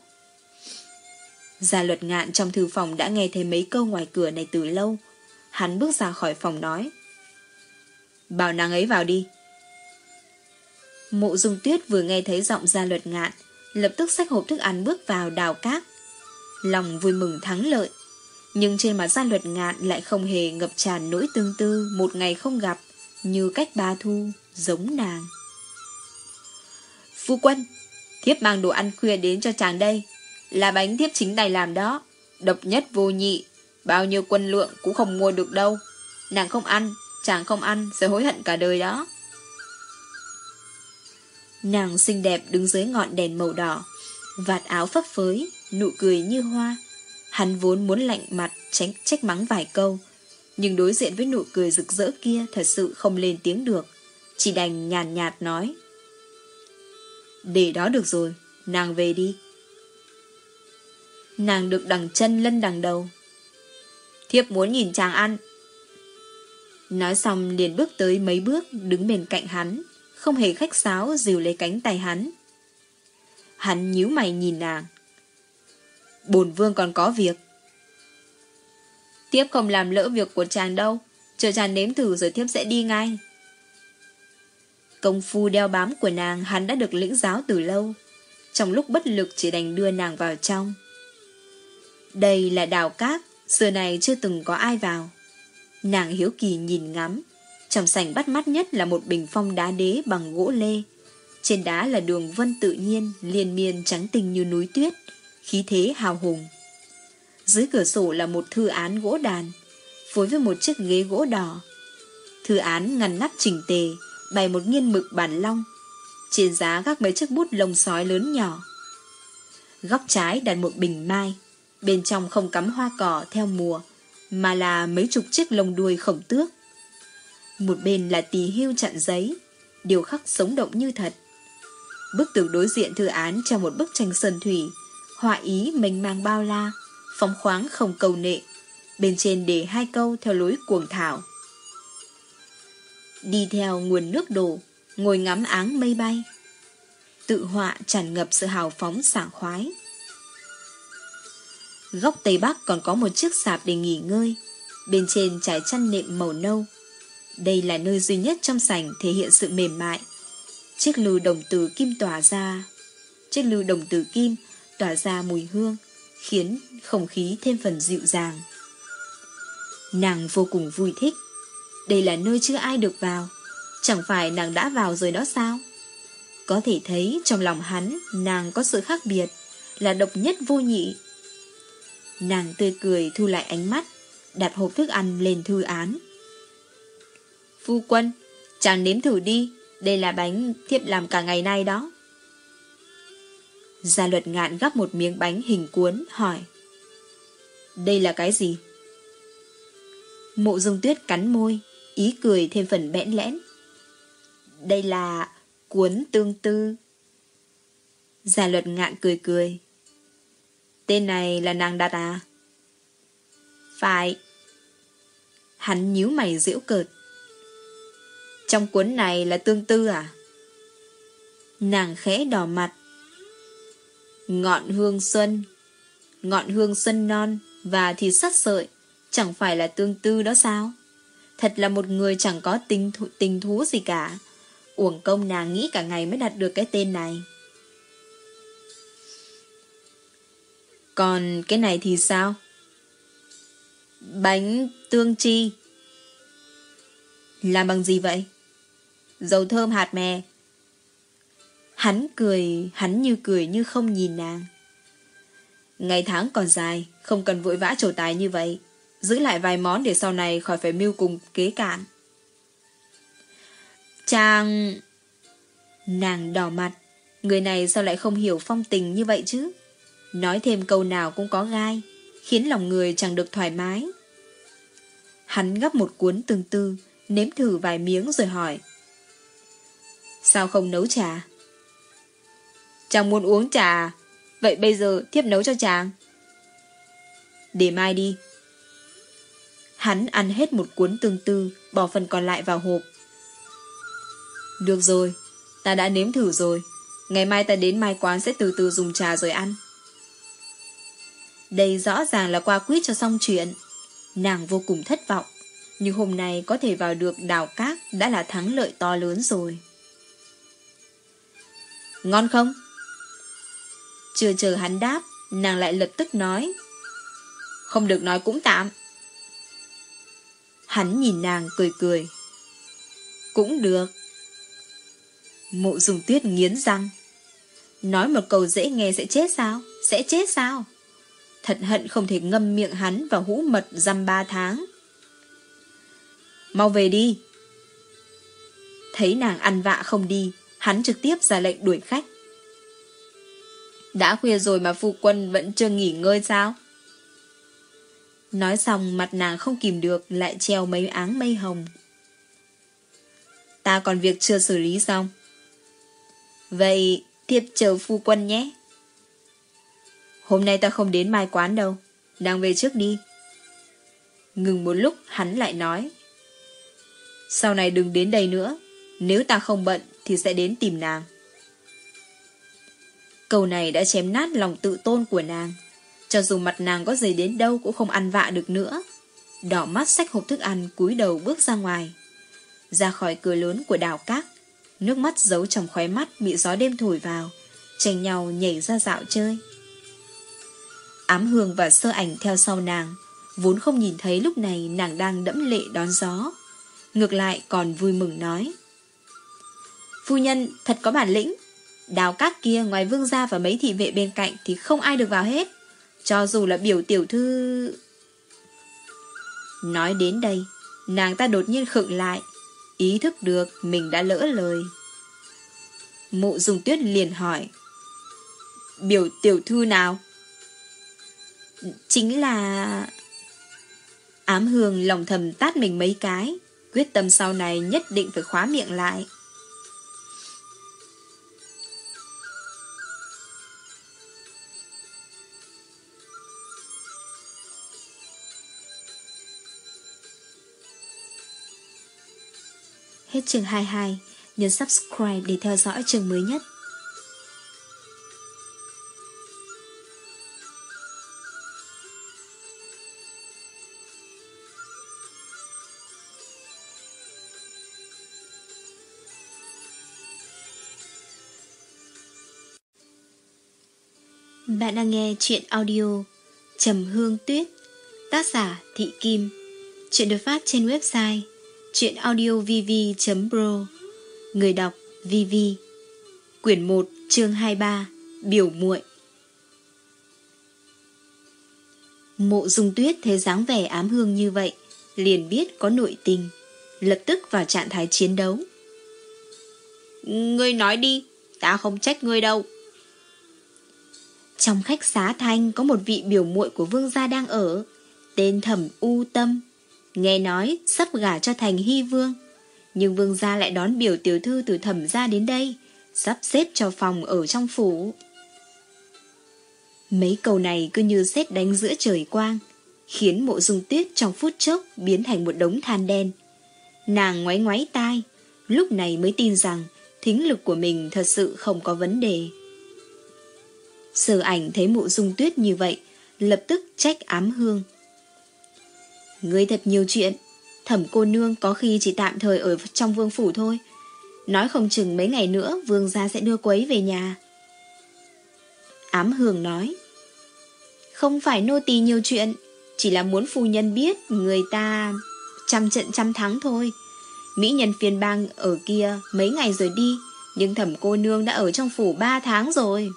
S1: Gia luật ngạn trong thư phòng đã nghe thấy mấy câu ngoài cửa này từ lâu. Hắn bước ra khỏi phòng nói. Bảo nàng ấy vào đi. Mộ dung tuyết vừa nghe thấy giọng gia luật ngạn, lập tức xách hộp thức ăn bước vào đào cát. Lòng vui mừng thắng lợi. Nhưng trên mặt gia luật ngạn lại không hề ngập tràn nỗi tương tư một ngày không gặp, như cách ba thu, giống nàng. Phu quân, thiếp mang đồ ăn khuya đến cho chàng đây. Là bánh thiếp chính tay làm đó. Độc nhất vô nhị, bao nhiêu quân lượng cũng không mua được đâu. Nàng không ăn, chàng không ăn sẽ hối hận cả đời đó. Nàng xinh đẹp đứng dưới ngọn đèn màu đỏ, vạt áo phấp phới, nụ cười như hoa. Hắn vốn muốn lạnh mặt tránh trách mắng vài câu, nhưng đối diện với nụ cười rực rỡ kia thật sự không lên tiếng được, chỉ đành nhàn nhạt nói. Để đó được rồi, nàng về đi. Nàng được đằng chân lân đằng đầu. Thiếp muốn nhìn chàng ăn. Nói xong liền bước tới mấy bước đứng bên cạnh hắn, không hề khách sáo dìu lấy cánh tay hắn. Hắn nhíu mày nhìn nàng. Bồn vương còn có việc. Tiếp không làm lỡ việc của chàng đâu, chờ chàng nếm thử rồi tiếp sẽ đi ngay. Công phu đeo bám của nàng hắn đã được lĩnh giáo từ lâu. Trong lúc bất lực chỉ đành đưa nàng vào trong. Đây là đào cát, xưa này chưa từng có ai vào. Nàng hiếu kỳ nhìn ngắm. Trong sảnh bắt mắt nhất là một bình phong đá đế bằng gỗ lê. Trên đá là đường vân tự nhiên, liên miên trắng tinh như núi tuyết, khí thế hào hùng. Dưới cửa sổ là một thư án gỗ đàn, phối với một chiếc ghế gỗ đỏ. Thư án ngăn nắp chỉnh tề, bày một nghiên mực bản long. Trên giá gác mấy chiếc bút lông sói lớn nhỏ. Góc trái đặt một bình mai, bên trong không cắm hoa cỏ theo mùa, mà là mấy chục chiếc lông đuôi khổng tước. Một bên là tỳ hưu chặn giấy, điều khắc sống động như thật. Bức tường đối diện thư án cho một bức tranh sơn thủy, họa ý mênh mang bao la, phóng khoáng không cầu nệ. Bên trên để hai câu theo lối cuồng thảo. Đi theo nguồn nước đổ, ngồi ngắm áng mây bay. Tự họa tràn ngập sự hào phóng sảng khoái. Góc Tây Bắc còn có một chiếc sạp để nghỉ ngơi, bên trên trải chăn nệm màu nâu. Đây là nơi duy nhất trong sảnh thể hiện sự mềm mại. Chiếc lư đồng từ kim tỏa ra, chiếc lư đồng từ kim tỏa ra mùi hương, khiến không khí thêm phần dịu dàng. Nàng vô cùng vui thích. Đây là nơi chưa ai được vào. Chẳng phải nàng đã vào rồi đó sao? Có thể thấy trong lòng hắn nàng có sự khác biệt, là độc nhất vô nhị. Nàng tươi cười thu lại ánh mắt, đặt hộp thức ăn lên thư án. Phu quân, chàng nếm thử đi, đây là bánh thiếp làm cả ngày nay đó. Gia luật ngạn gắp một miếng bánh hình cuốn, hỏi. Đây là cái gì? Mộ dung tuyết cắn môi, ý cười thêm phần bẽn lẽn. Đây là cuốn tương tư. Gia luật ngạn cười cười. Tên này là nàng đặt à? Phải. Hắn nhíu mày giễu cợt. Trong cuốn này là tương tư à? Nàng khẽ đỏ mặt. Ngọn hương xuân. Ngọn hương xuân non và thịt sắt sợi chẳng phải là tương tư đó sao? Thật là một người chẳng có tình, thú, tình thú gì cả. Uổng công nàng nghĩ cả ngày mới đặt được cái tên này. Còn cái này thì sao? Bánh tương chi. Làm bằng gì vậy? Dầu thơm hạt mè. Hắn cười, hắn như cười như không nhìn nàng. Ngày tháng còn dài, không cần vội vã trổ tài như vậy. Giữ lại vài món để sau này khỏi phải mưu cùng kế cạn. Chàng... Nàng đỏ mặt. Người này sao lại không hiểu phong tình như vậy chứ? Nói thêm câu nào cũng có gai, khiến lòng người chẳng được thoải mái. Hắn gấp một cuốn tương tư, nếm thử vài miếng rồi hỏi. Sao không nấu trà? Chàng muốn uống trà, vậy bây giờ thiếp nấu cho chàng. Để mai đi. Hắn ăn hết một cuốn tương tư, bỏ phần còn lại vào hộp. Được rồi, ta đã nếm thử rồi. Ngày mai ta đến mai quán sẽ từ từ dùng trà rồi ăn. Đây rõ ràng là qua quýt cho xong chuyện. Nàng vô cùng thất vọng. Nhưng hôm nay có thể vào được đào cát đã là thắng lợi to lớn rồi. Ngon không? Chưa chờ hắn đáp, nàng lại lập tức nói. Không được nói cũng tạm. Hắn nhìn nàng cười cười. Cũng được. Mộ dùng tuyết nghiến răng. Nói một câu dễ nghe sẽ chết sao? Sẽ chết sao? Thật hận không thể ngâm miệng hắn vào hũ mật dăm ba tháng. Mau về đi. Thấy nàng ăn vạ không đi, hắn trực tiếp ra lệnh đuổi khách. Đã khuya rồi mà phu quân vẫn chưa nghỉ ngơi sao? Nói xong, mặt nàng không kìm được, lại treo mấy áng mây hồng. Ta còn việc chưa xử lý xong. Vậy thiếp chờ phu quân nhé. Hôm nay ta không đến mai quán đâu. Đang về trước đi. Ngừng một lúc, hắn lại nói. Sau này đừng đến đây nữa. Nếu ta không bận thì sẽ đến tìm nàng. Câu này đã chém nát lòng tự tôn của nàng. Cho dù mặt nàng có dày đến đâu cũng không ăn vạ được nữa. Đỏ mắt xách hộp thức ăn cúi đầu bước ra ngoài. Ra khỏi cửa lớn của đảo cát. Nước mắt giấu trong khóe mắt bị gió đêm thổi vào. Tranh nhau nhảy ra dạo chơi. Ám hương và sơ ảnh theo sau nàng. Vốn không nhìn thấy lúc này nàng đang đẫm lệ đón gió. Ngược lại còn vui mừng nói. Phu nhân, thật có bản lĩnh. Đào cát kia ngoài vương gia và mấy thị vệ bên cạnh thì không ai được vào hết. Cho dù là biểu tiểu thư... Nói đến đây, nàng ta đột nhiên khựng lại, ý thức được mình đã lỡ lời. Mụ dùng tuyết liền hỏi. Biểu tiểu thư nào? Chính là... Ám hương lòng thầm tát mình mấy cái, quyết tâm sau này nhất định phải khóa miệng lại. Hết chương 22, nhấn subscribe để theo dõi chương mới nhất. Bạn đang nghe chuyện audio Trầm Hương Tuyết Tác giả Thị Kim Chuyện được phát trên website Chuyện audio vv.pro Người đọc VV Quyển 1 chương 23 Biểu muội. Mộ dung tuyết thấy dáng vẻ ám hương như vậy Liền biết có nội tình Lập tức vào trạng thái chiến đấu. Ngươi nói đi Ta không trách ngươi đâu. Trong khách xá thanh có một vị biểu muội của vương gia đang ở, tên thẩm U Tâm. Nghe nói sắp gả cho thành hy vương. Nhưng vương gia lại đón biểu tiểu thư từ thẩm gia đến đây, sắp xếp cho phòng ở trong phủ. Mấy câu này cứ như xét đánh giữa trời quang, khiến mộ dung tuyết trong phút chốc biến thành một đống than đen. Nàng ngoáy ngoáy tai, lúc này mới tin rằng thính lực của mình thật sự không có vấn đề. Sở ảnh thấy mộ dung tuyết như vậy, lập tức trách ám hương. Ngươi thật nhiều chuyện, thẩm cô nương có khi chỉ tạm thời ở trong vương phủ thôi. Nói không chừng mấy ngày nữa vương gia sẽ đưa quấy về nhà. Ám hương nói. Không phải nô tỳ nhiều chuyện, chỉ là muốn phu nhân biết người ta trăm trận trăm thắng thôi. Mỹ nhân phiên bang ở kia mấy ngày rồi đi, nhưng thẩm cô nương đã ở trong phủ ba tháng rồi.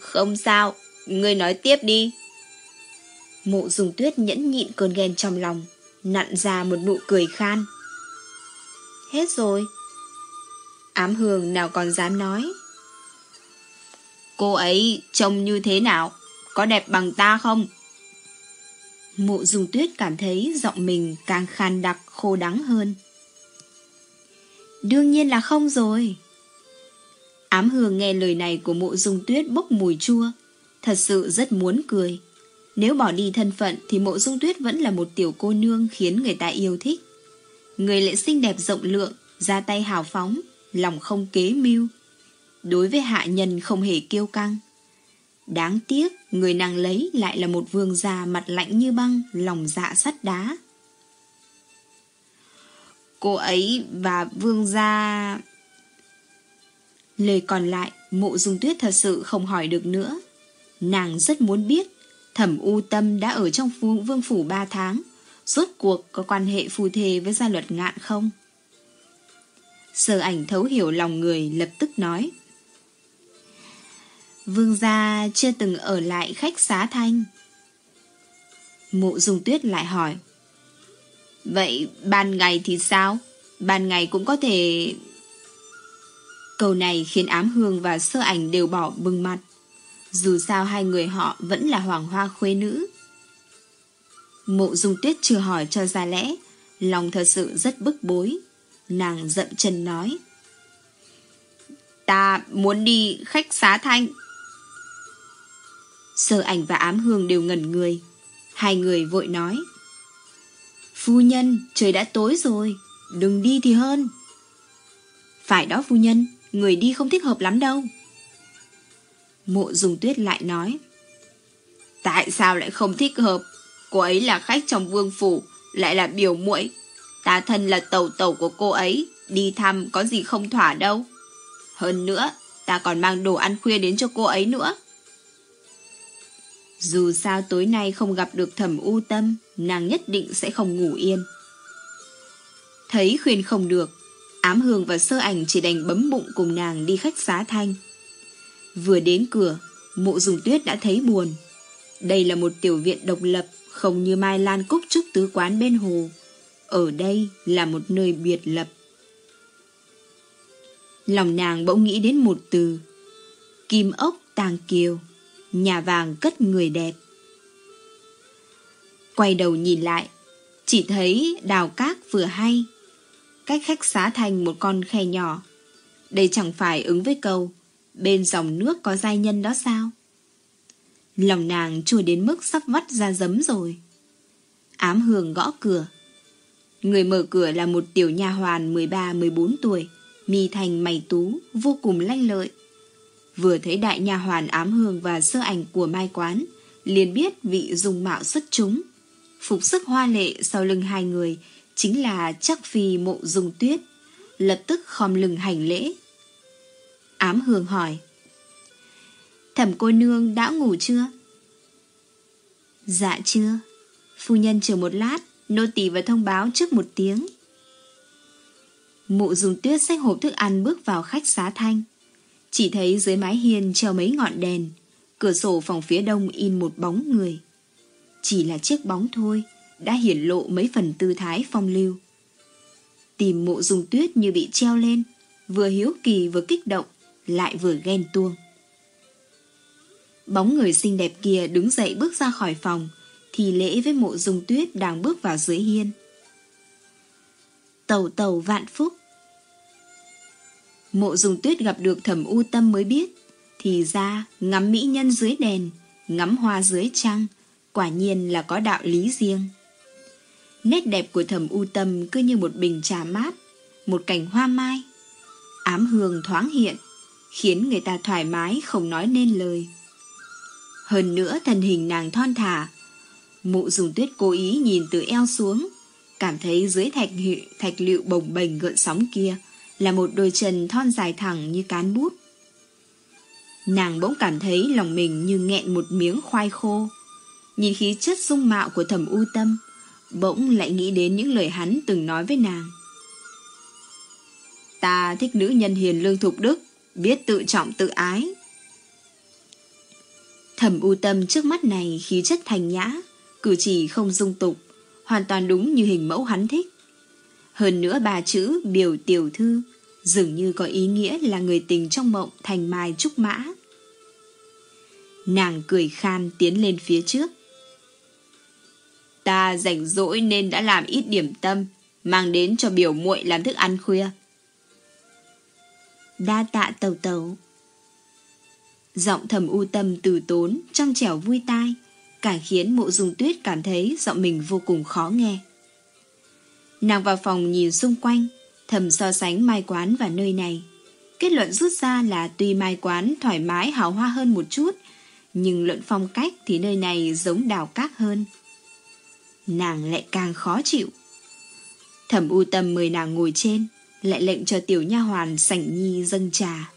S1: Không sao, ngươi nói tiếp đi. Mộ dùng tuyết nhẫn nhịn cơn ghen trong lòng, nặn ra một nụ cười khan. Hết rồi. Ám hương nào còn dám nói. Cô ấy trông như thế nào? Có đẹp bằng ta không? Mộ dùng tuyết cảm thấy giọng mình càng khan đặc khô đắng hơn. Đương nhiên là không rồi. Ám hương nghe lời này của mộ dung tuyết bốc mùi chua, thật sự rất muốn cười. Nếu bỏ đi thân phận thì mộ dung tuyết vẫn là một tiểu cô nương khiến người ta yêu thích. Người lại xinh đẹp rộng lượng, ra tay hào phóng, lòng không kế mưu. Đối với hạ nhân không hề kiêu căng. Đáng tiếc, người nàng lấy lại là một vương già mặt lạnh như băng, lòng dạ sắt đá. Cô ấy và vương gia... Lời còn lại, mộ dung tuyết thật sự không hỏi được nữa. Nàng rất muốn biết, thẩm u tâm đã ở trong vương phủ ba tháng, rốt cuộc có quan hệ phù thề với gia luật ngạn không? Sơ ảnh thấu hiểu lòng người lập tức nói. Vương gia chưa từng ở lại khách xá thanh. Mộ dung tuyết lại hỏi. Vậy ban ngày thì sao? Ban ngày cũng có thể... Câu này khiến ám hương và sơ ảnh đều bỏ bừng mặt. Dù sao hai người họ vẫn là hoàng hoa khuê nữ. Mộ dung tuyết chưa hỏi cho ra lẽ, lòng thật sự rất bức bối. Nàng dậm chân nói. Ta muốn đi khách xá thanh. Sơ ảnh và ám hương đều ngẩn người. Hai người vội nói. Phu nhân, trời đã tối rồi, đừng đi thì hơn. Phải đó phu nhân, người đi không thích hợp lắm đâu. Mộ dùng tuyết lại nói. Tại sao lại không thích hợp? Cô ấy là khách trong vương phủ, lại là biểu muội. Ta thân là tàu tàu của cô ấy, đi thăm có gì không thỏa đâu. Hơn nữa, ta còn mang đồ ăn khuya đến cho cô ấy nữa. Dù sao tối nay không gặp được thẩm u tâm, nàng nhất định sẽ không ngủ yên. Thấy khuyên không được, ám hương và sơ ảnh chỉ đành bấm bụng cùng nàng đi khách xá thanh. Vừa đến cửa, mụ dùng tuyết đã thấy buồn. Đây là một tiểu viện độc lập, không như Mai Lan Cúc Trúc tứ quán bên hồ. Ở đây là một nơi biệt lập. Lòng nàng bỗng nghĩ đến một từ. Kim ốc tàng kiều nhà vàng cất người đẹp. Quay đầu nhìn lại, chỉ thấy đào cát vừa hay, cách khách xá thành một con khe nhỏ. Đây chẳng phải ứng với câu, bên dòng nước có giai nhân đó sao? Lòng nàng chua đến mức sắp vắt ra giấm rồi. Ám hương gõ cửa. Người mở cửa là một tiểu nha hoàn 13-14 tuổi, mi thành mày tú, vô cùng lanh lợi. Vừa thấy đại nha hoàn ám hương và sơ ảnh của mai quán, liền biết vị dùng mạo xuất chúng. Phục sức hoa lệ sau lưng hai người chính là chắc phi mộ dùng tuyết, lập tức khom lưng hành lễ. Ám hường hỏi, Thẩm cô nương đã ngủ chưa? Dạ chưa. Phu nhân chờ một lát, nô tỳ và thông báo trước một tiếng. mụ dùng tuyết xách hộp thức ăn bước vào khách xá thanh. Chỉ thấy dưới mái hiên treo mấy ngọn đèn, cửa sổ phòng phía đông in một bóng người. Chỉ là chiếc bóng thôi, đã hiển lộ mấy phần tư thái phong lưu. Tìm mộ dùng tuyết như bị treo lên, vừa hiếu kỳ vừa kích động, lại vừa ghen tuông. Bóng người xinh đẹp kia đứng dậy bước ra khỏi phòng, thì lễ với mộ dung tuyết đang bước vào dưới hiên. Tàu tàu vạn phúc Mộ dung tuyết gặp được thẩm u tâm mới biết, thì ra ngắm mỹ nhân dưới đèn, ngắm hoa dưới trăng, quả nhiên là có đạo lý riêng. Nét đẹp của thẩm u tâm cứ như một bình trà mát, một cành hoa mai. Ám hương thoáng hiện, khiến người ta thoải mái không nói nên lời. Hơn nữa thân hình nàng thon thả, mụ dùng tuyết cố ý nhìn từ eo xuống, cảm thấy dưới thạch, hiệu, thạch liệu bồng bềnh gợn sóng kia là một đôi chân thon dài thẳng như cán bút. Nàng bỗng cảm thấy lòng mình như nghẹn một miếng khoai khô. Nhìn khí chất dung mạo của thẩm u tâm, bỗng lại nghĩ đến những lời hắn từng nói với nàng. Ta thích nữ nhân hiền lương thục đức, biết tự trọng tự ái. Thẩm u tâm trước mắt này khí chất thành nhã, cử chỉ không dung tục, hoàn toàn đúng như hình mẫu hắn thích. Hơn nữa ba chữ biểu tiểu thư dường như có ý nghĩa là người tình trong mộng thành mai trúc mã. Nàng cười khan tiến lên phía trước. Ta rảnh rỗi nên đã làm ít điểm tâm, mang đến cho biểu muội làm thức ăn khuya. Đa tạ tàu tàu. Giọng thầm u tâm từ tốn, trong trẻo vui tai, cả khiến mộ dung tuyết cảm thấy giọng mình vô cùng khó nghe. Nàng vào phòng nhìn xung quanh, thầm so sánh mai quán và nơi này. Kết luận rút ra là tuy mai quán thoải mái hào hoa hơn một chút, nhưng luận phong cách thì nơi này giống đào cát hơn. Nàng lại càng khó chịu. Thẩm u tâm mời nàng ngồi trên, lại lệnh cho tiểu nha hoàn sảnh nhi dâng trà.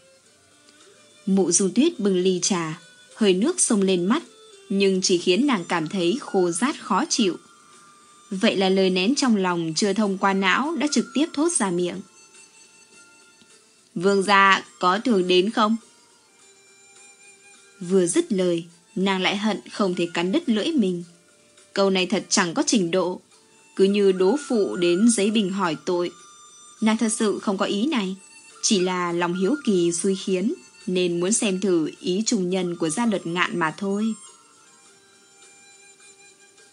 S1: Mụ dung tuyết bưng ly trà, hơi nước sông lên mắt, nhưng chỉ khiến nàng cảm thấy khô rát khó chịu. Vậy là lời nén trong lòng chưa thông qua não đã trực tiếp thốt ra miệng. Vương gia có thường đến không? Vừa dứt lời, nàng lại hận không thể cắn đứt lưỡi mình. Câu này thật chẳng có trình độ, cứ như đố phụ đến giấy bình hỏi tội. Nàng thật sự không có ý này, chỉ là lòng hiếu kỳ suy khiến, nên muốn xem thử ý trùng nhân của gia luật ngạn mà thôi.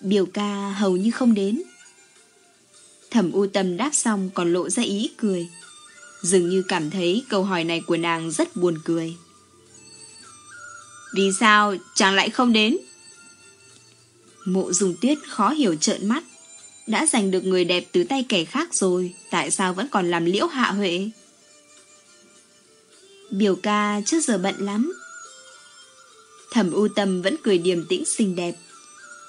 S1: Biểu ca hầu như không đến. Thẩm u tâm đáp xong còn lộ ra ý cười. Dường như cảm thấy câu hỏi này của nàng rất buồn cười. Vì sao chàng lại không đến? Mộ dùng tuyết khó hiểu trợn mắt. Đã giành được người đẹp từ tay kẻ khác rồi, tại sao vẫn còn làm liễu hạ huệ? Biểu ca trước giờ bận lắm. Thẩm u tâm vẫn cười điềm tĩnh xinh đẹp.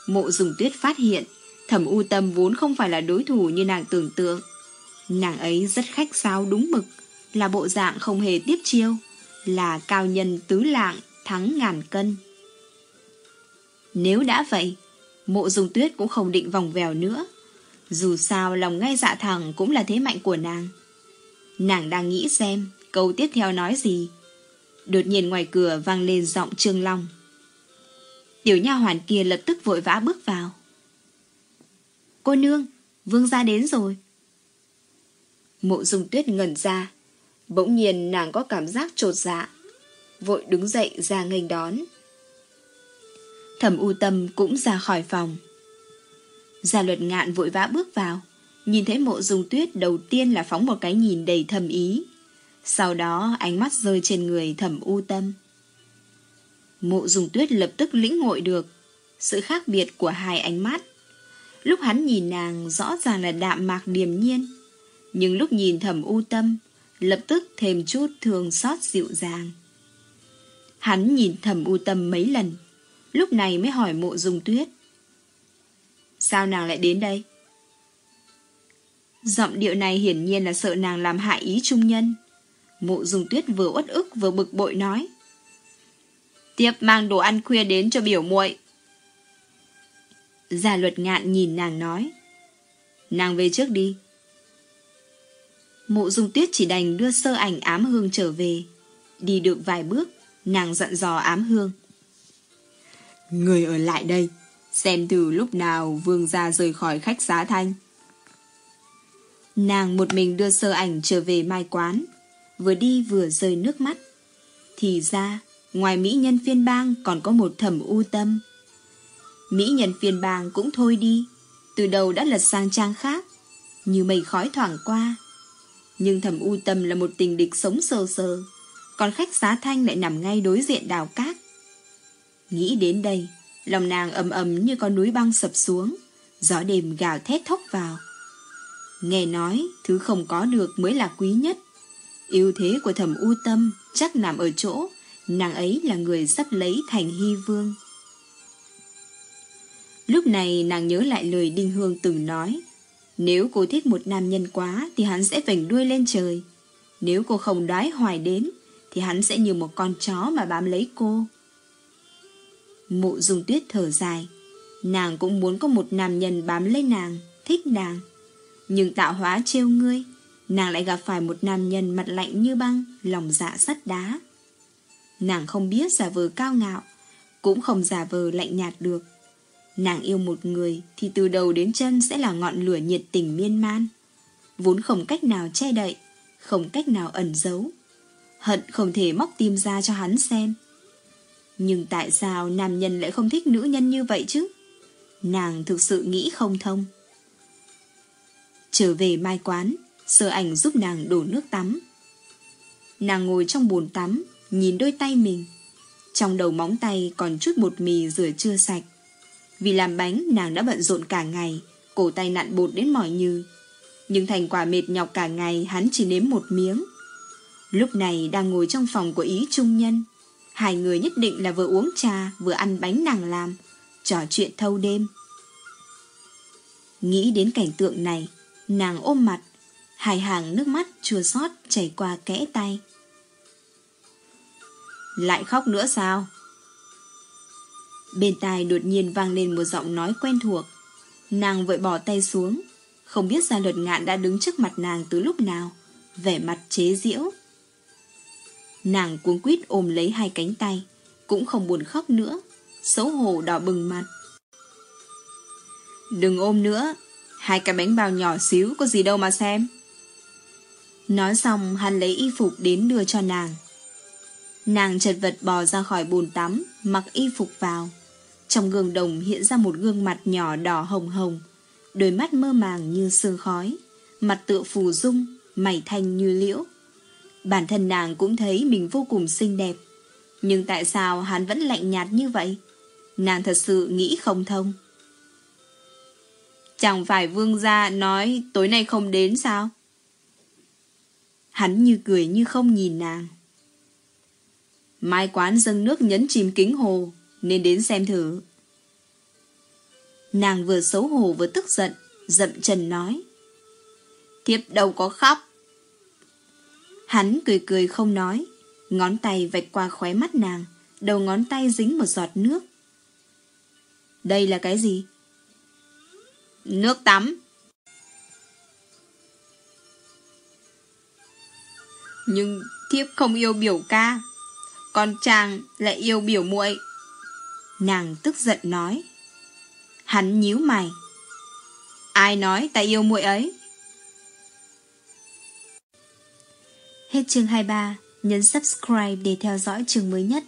S1: Mộ dùng tuyết phát hiện, thẩm u tâm vốn không phải là đối thủ như nàng tưởng tượng. Nàng ấy rất khách sáo đúng mực, là bộ dạng không hề tiếp chiêu, là cao nhân tứ lạng, thắng ngàn cân. Nếu đã vậy, mộ dùng tuyết cũng không định vòng vèo nữa. Dù sao lòng ngay dạ thẳng cũng là thế mạnh của nàng. Nàng đang nghĩ xem câu tiếp theo nói gì. Đột nhiên ngoài cửa vang lên giọng Trương Long. Tiểu nha hoàn kia lập tức vội vã bước vào. Cô nương, vương gia đến rồi. Mộ dung tuyết ngẩn ra. Bỗng nhiên nàng có cảm giác trột dạ. Vội đứng dậy ra nghênh đón. Thẩm u tâm cũng ra khỏi phòng. Gia luật ngạn vội vã bước vào. Nhìn thấy mộ dung tuyết đầu tiên là phóng một cái nhìn đầy thầm ý. Sau đó ánh mắt rơi trên người thầm u tâm. Mộ dung tuyết lập tức lĩnh ngội được sự khác biệt của hai ánh mắt. Lúc hắn nhìn nàng rõ ràng là đạm mạc điềm nhiên, nhưng lúc nhìn thầm u tâm, lập tức thêm chút thương xót dịu dàng. Hắn nhìn thầm u tâm mấy lần, lúc này mới hỏi mộ dung tuyết. Sao nàng lại đến đây? Giọng điệu này hiển nhiên là sợ nàng làm hại ý trung nhân. Mộ dùng tuyết vừa uất ức vừa bực bội nói. Tiếp mang đồ ăn khuya đến cho biểu muội. Gia luật ngạn nhìn nàng nói. Nàng về trước đi. Mộ dung tuyết chỉ đành đưa sơ ảnh ám hương trở về. Đi được vài bước, nàng dặn dò ám hương. Người ở lại đây, xem từ lúc nào vương gia rời khỏi khách giá thanh. Nàng một mình đưa sơ ảnh trở về mai quán, vừa đi vừa rơi nước mắt. Thì ra, ngoài mỹ nhân phiên bang còn có một thẩm u tâm. Mỹ nhân phiên bang cũng thôi đi, từ đầu đã lật sang trang khác, như mây khói thoảng qua. Nhưng thẩm u tâm là một tình địch sống sờ sờ, còn khách giá thanh lại nằm ngay đối diện đào cát. Nghĩ đến đây, lòng nàng ầm ầm như con núi băng sập xuống, gió đêm gào thét thốc vào. Nghe nói, thứ không có được mới là quý nhất. Yêu thế của thẩm u tâm chắc nằm ở chỗ, nàng ấy là người sắp lấy thành hy vương. Lúc này nàng nhớ lại lời Đinh Hương từng nói. Nếu cô thích một nam nhân quá thì hắn sẽ vảnh đuôi lên trời. Nếu cô không đoái hoài đến thì hắn sẽ như một con chó mà bám lấy cô. Mụ dùng tuyết thở dài. Nàng cũng muốn có một nam nhân bám lấy nàng, thích nàng. Nhưng tạo hóa trêu ngươi, nàng lại gặp phải một nam nhân mặt lạnh như băng, lòng dạ sắt đá. Nàng không biết giả vờ cao ngạo, cũng không giả vờ lạnh nhạt được. Nàng yêu một người thì từ đầu đến chân sẽ là ngọn lửa nhiệt tình miên man. Vốn không cách nào che đậy, không cách nào ẩn giấu. Hận không thể móc tim ra cho hắn xem. Nhưng tại sao nam nhân lại không thích nữ nhân như vậy chứ? Nàng thực sự nghĩ không thông. Trở về mai quán, sơ ảnh giúp nàng đổ nước tắm. Nàng ngồi trong bồn tắm, nhìn đôi tay mình. Trong đầu móng tay còn chút bột mì rửa chưa sạch. Vì làm bánh nàng đã bận rộn cả ngày, cổ tay nặn bột đến mỏi như. Nhưng thành quả mệt nhọc cả ngày hắn chỉ nếm một miếng. Lúc này đang ngồi trong phòng của ý trung nhân. Hai người nhất định là vừa uống trà vừa ăn bánh nàng làm, trò chuyện thâu đêm. Nghĩ đến cảnh tượng này, nàng ôm mặt, hai hàng nước mắt chua xót chảy qua kẽ tay. Lại khóc nữa sao? Bên tai đột nhiên vang lên một giọng nói quen thuộc. Nàng vội bỏ tay xuống, không biết ra luật ngạn đã đứng trước mặt nàng từ lúc nào, vẻ mặt chế giễu. Nàng cuống quýt ôm lấy hai cánh tay, cũng không buồn khóc nữa, xấu hổ đỏ bừng mặt. Đừng ôm nữa, hai cái bánh bao nhỏ xíu có gì đâu mà xem. Nói xong hắn lấy y phục đến đưa cho nàng. Nàng chật vật bò ra khỏi bồn tắm, mặc y phục vào. Trong gương đồng hiện ra một gương mặt nhỏ đỏ hồng hồng, đôi mắt mơ màng như sương khói, mặt tựa phù dung, mày thanh như liễu. Bản thân nàng cũng thấy mình vô cùng xinh đẹp. Nhưng tại sao hắn vẫn lạnh nhạt như vậy? Nàng thật sự nghĩ không thông. Chẳng phải vương gia nói tối nay không đến sao? Hắn như cười như không nhìn nàng. Mai quán dâng nước nhấn chìm kính hồ, nên đến xem thử. Nàng vừa xấu hổ vừa tức giận, dậm chân nói. Thiếp đâu có khóc. Hắn cười cười không nói, ngón tay vạch qua khóe mắt nàng, đầu ngón tay dính một giọt nước. Đây là cái gì? Nước tắm. Nhưng thiếp không yêu biểu ca, còn chàng lại yêu biểu muội. Nàng tức giận nói. Hắn nhíu mày. Ai nói ta yêu muội ấy? Hết chương 23, nhấn subscribe để theo dõi chương mới nhất.